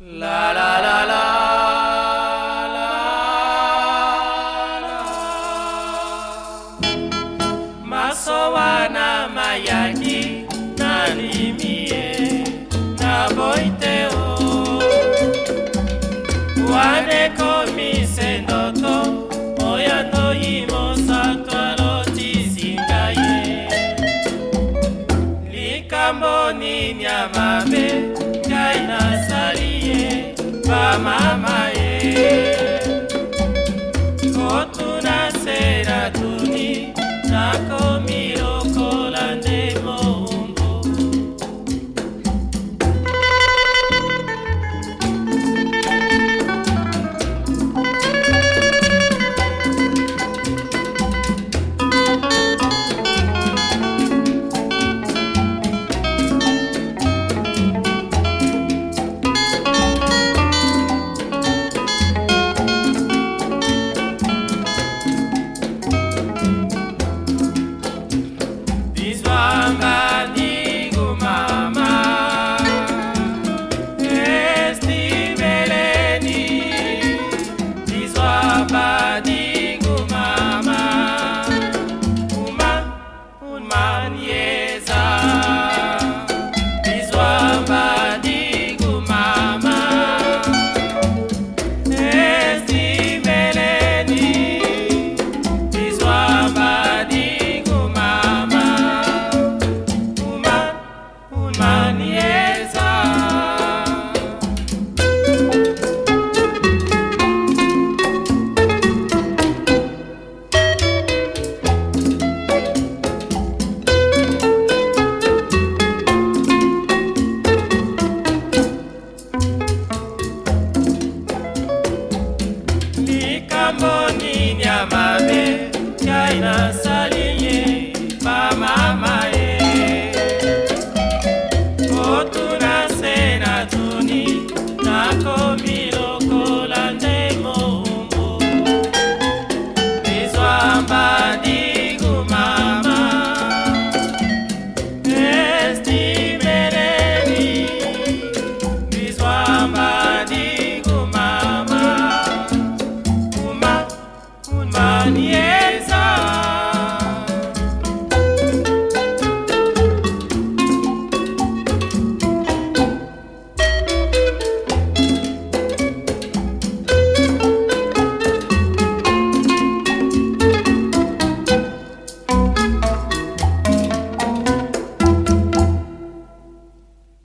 La la la la la la. Masowa na mayaki na limie na boiteo Wane komise ndoto oyo ndoyimosato alotisingaye likambo nini ya mama. Shikamoo ni nyama.